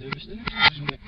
Dövüştünüz mü?